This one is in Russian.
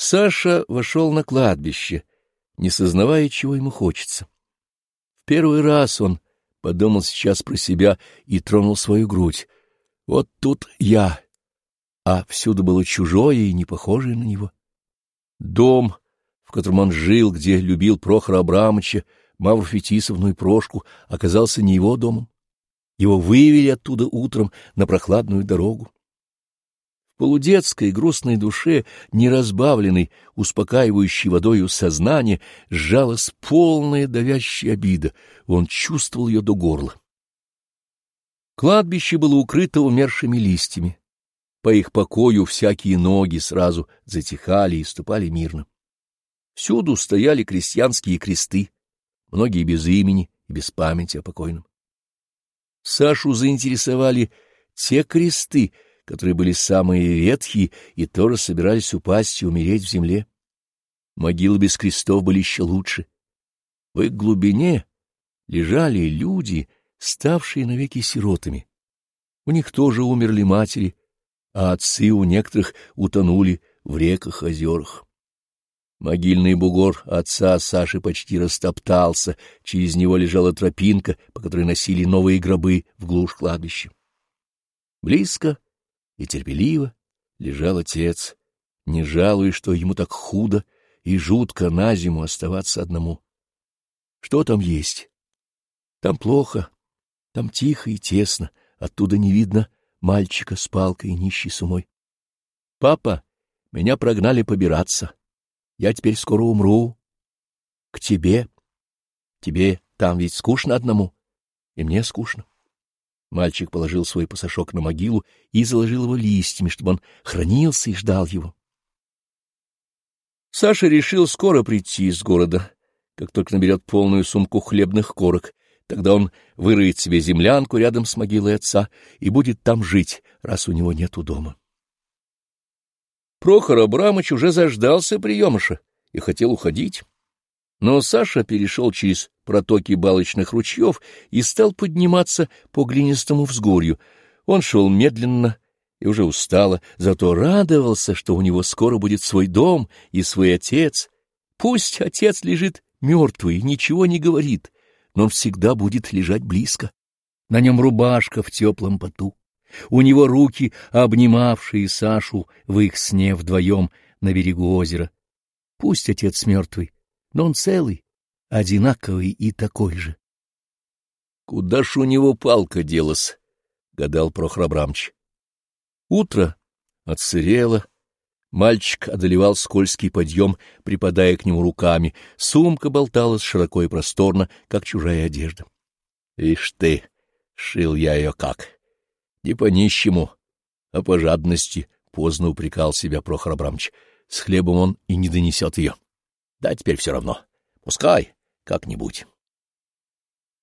Саша вошел на кладбище, не сознавая, чего ему хочется. В первый раз он подумал сейчас про себя и тронул свою грудь. Вот тут я, а всюду было чужое и не похожее на него. Дом, в котором он жил, где любил Прохора Абрамовича, Мавру Фетисовну и Прошку, оказался не его домом. Его вывели оттуда утром на прохладную дорогу. Полудетской грустной душе, неразбавленной, успокаивающей водою сознание, сжалась полная давящая обида. Он чувствовал ее до горла. Кладбище было укрыто умершими листьями. По их покою всякие ноги сразу затихали и ступали мирно. Всюду стояли крестьянские кресты, многие без имени и без памяти о покойном. Сашу заинтересовали те кресты, которые были самые ветхие и тоже собирались упасть и умереть в земле. Могилы без крестов были еще лучше. В их глубине лежали люди, ставшие навеки сиротами. У них тоже умерли матери, а отцы у некоторых утонули в реках, озерах. Могильный бугор отца Саши почти растоптался, через него лежала тропинка, по которой носили новые гробы в глушь кладбища. Близко и терпеливо лежал отец, не жалуя, что ему так худо и жутко на зиму оставаться одному. Что там есть? Там плохо, там тихо и тесно, оттуда не видно мальчика с палкой и нищей сумой. Папа, меня прогнали побираться. Я теперь скоро умру. К тебе. Тебе там ведь скучно одному, и мне скучно. Мальчик положил свой пасашок на могилу и заложил его листьями, чтобы он хранился и ждал его. Саша решил скоро прийти из города, как только наберет полную сумку хлебных корок. Тогда он выроет себе землянку рядом с могилой отца и будет там жить, раз у него нету дома. Прохор Абрамыч уже заждался приемыша и хотел уходить. Но Саша перешел через протоки балочных ручьев и стал подниматься по глинистому взгорью. Он шел медленно и уже устало, зато радовался, что у него скоро будет свой дом и свой отец. Пусть отец лежит мертвый, ничего не говорит, но он всегда будет лежать близко. На нем рубашка в теплом поту. У него руки, обнимавшие Сашу в их сне вдвоем на берегу озера. Пусть отец мертвый, но он целый, одинаковый и такой же. — Куда ж у него палка делась? — гадал Прохор Абрамович. Утро отсырело. Мальчик одолевал скользкий подъем, припадая к нему руками. Сумка болталась широко и просторно, как чужая одежда. — Ишь ты, шил я ее как! Не по нищему, а по жадности, — поздно упрекал себя Прохор Абрамович. С хлебом он и не донесет ее. Да, теперь все равно. Пускай как-нибудь.